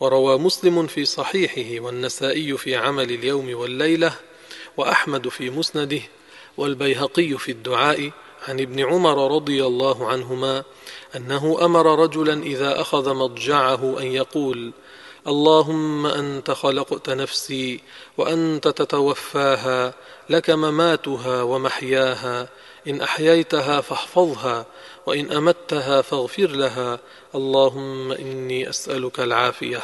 وروى مسلم في صحيحه والنسائي في عمل اليوم والليلة وأحمد في مسنده والبيهقي في الدعاء عن ابن عمر رضي الله عنهما أنه أمر رجلا إذا أخذ مضجعه أن يقول اللهم أنت خلقت نفسي وأنت تتوفاها لك مماتها ومحياها إن أحييتها فاحفظها وإن أمتها فاغفر لها اللهم إني أسألك العافية.